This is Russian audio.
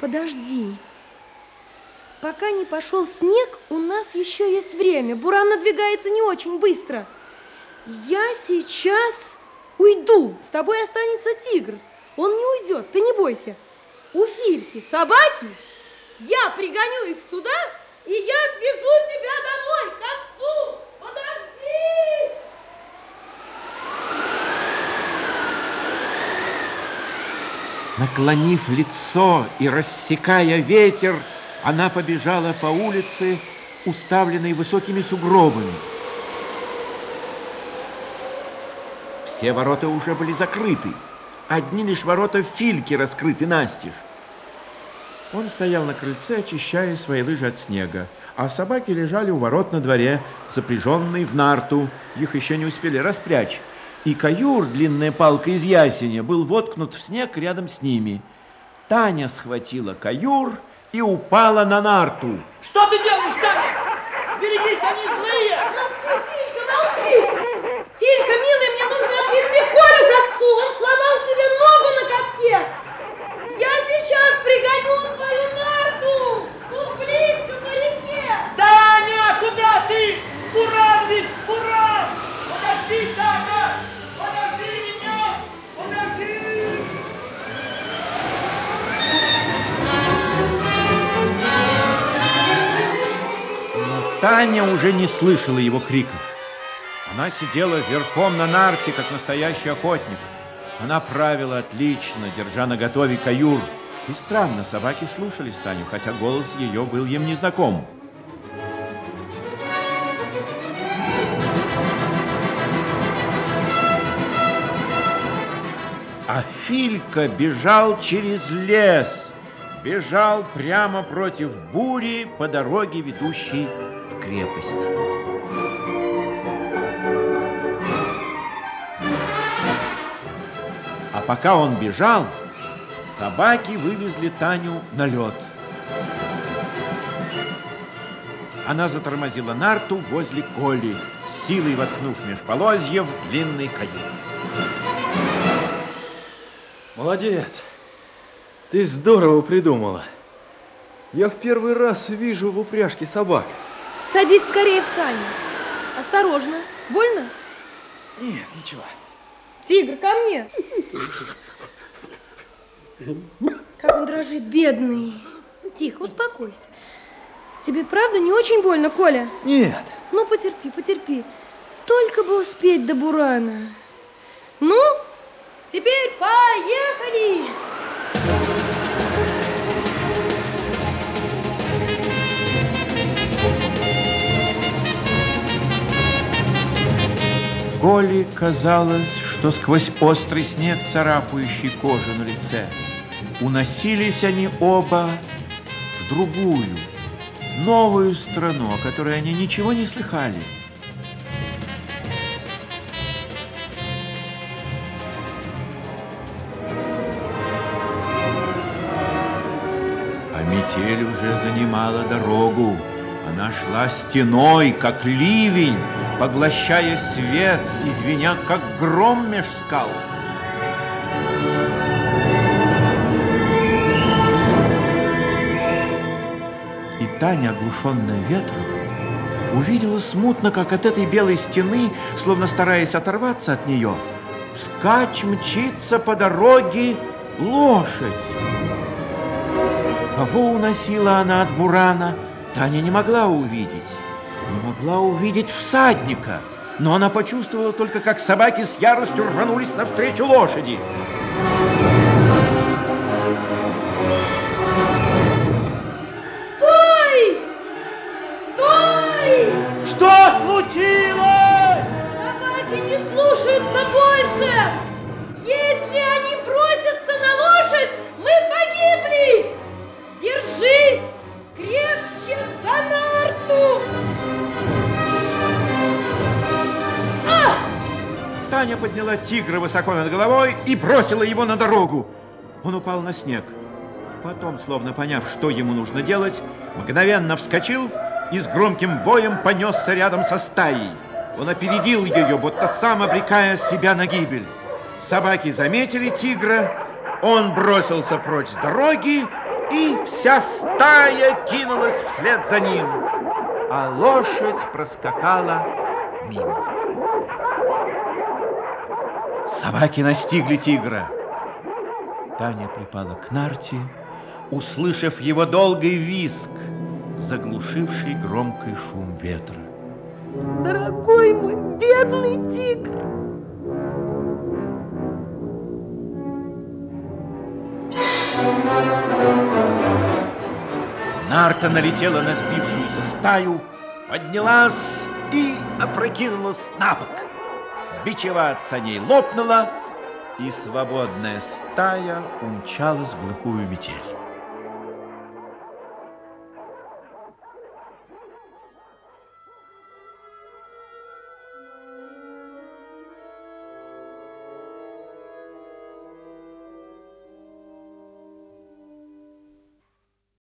Подожди. Пока не пошел снег, у нас еще есть время. Буран надвигается не очень быстро. Я сейчас уйду. С тобой останется тигр. Он не уйдет, ты не бойся. У Фильки собаки. Я пригоню их сюда, и я отвезу тебя домой, к отцу. Подожди! Наклонив лицо и рассекая ветер, она побежала по улице, уставленной высокими сугробами. Все ворота уже были закрыты. Одни лишь ворота Фильки раскрыты настежь. Он стоял на крыльце, очищая свои лыжи от снега, а собаки лежали у ворот на дворе, запряженные в нарту. Их еще не успели распрячь. И каюр, длинная палка из ясеня, был воткнут в снег рядом с ними. Таня схватила каюр и упала на нарту. Что ты делаешь, Таня? Берегись, они злые! Молчи, Филька, молчи! Филька, милый, мне нужно отвезти Колю к отцу. Он сломал себе ногу на катке. Я сейчас пригоню твою нарту. Тут близко по реке. Таня, куда ты? Буран Таня уже не слышала его криков. Она сидела верхом на нарте, как настоящий охотник. Она правила отлично, держа на готове каюр. И странно, собаки слушались Таню, хотя голос ее был им незнаком. А Филька бежал через лес, бежал прямо против бури по дороге, ведущей в крепость. А пока он бежал, собаки вывезли Таню на лед. Она затормозила нарту возле Коли, силой воткнув меж полозьев длинный каюр. Молодец. Ты здорово придумала. Я в первый раз вижу в упряжке собак. Садись скорее в сани. Осторожно. Больно? Нет, ничего. Тигр, ко мне. Как он дрожит, бедный. Тихо, успокойся. Тебе правда не очень больно, Коля? Нет. Ну, потерпи, потерпи. Только бы успеть до Бурана. Ну, теперь поехали! Коле казалось, что сквозь острый снег, царапающий кожу на лице, уносились они оба в другую, новую страну, о которой они ничего не слыхали. А метель уже занимала дорогу. Она шла стеной, как ливень, поглощая свет и звеня, как гром меж скал. И Таня, оглушенная ветром, увидела смутно, как от этой белой стены, словно стараясь оторваться от нее, вскачь мчится по дороге лошадь. Кого уносила она от бурана, Таня не могла увидеть. Не могла увидеть всадника. Но она почувствовала только, как собаки с яростью рванулись навстречу лошади. Стой! Стой! Что случилось? Собаки не слушаются больше! Таня подняла тигра высоко над головой и бросила его на дорогу. Он упал на снег. Потом, словно поняв, что ему нужно делать, мгновенно вскочил и с громким боем понесся рядом со стаей. Он опередил ее, будто сам обрекая себя на гибель. Собаки заметили тигра, он бросился прочь с дороги и вся стая кинулась вслед за ним, а лошадь проскакала мимо. Собаки настигли тигра. Таня припала к нарте, услышав его долгий визг, заглушивший громкий шум ветра. Дорогой мой бедный тигр! Нарта налетела на сбившуюся стаю, поднялась и опрокинулась на бок. Бичева от саней лопнула, и свободная стая умчалась в глухую метель.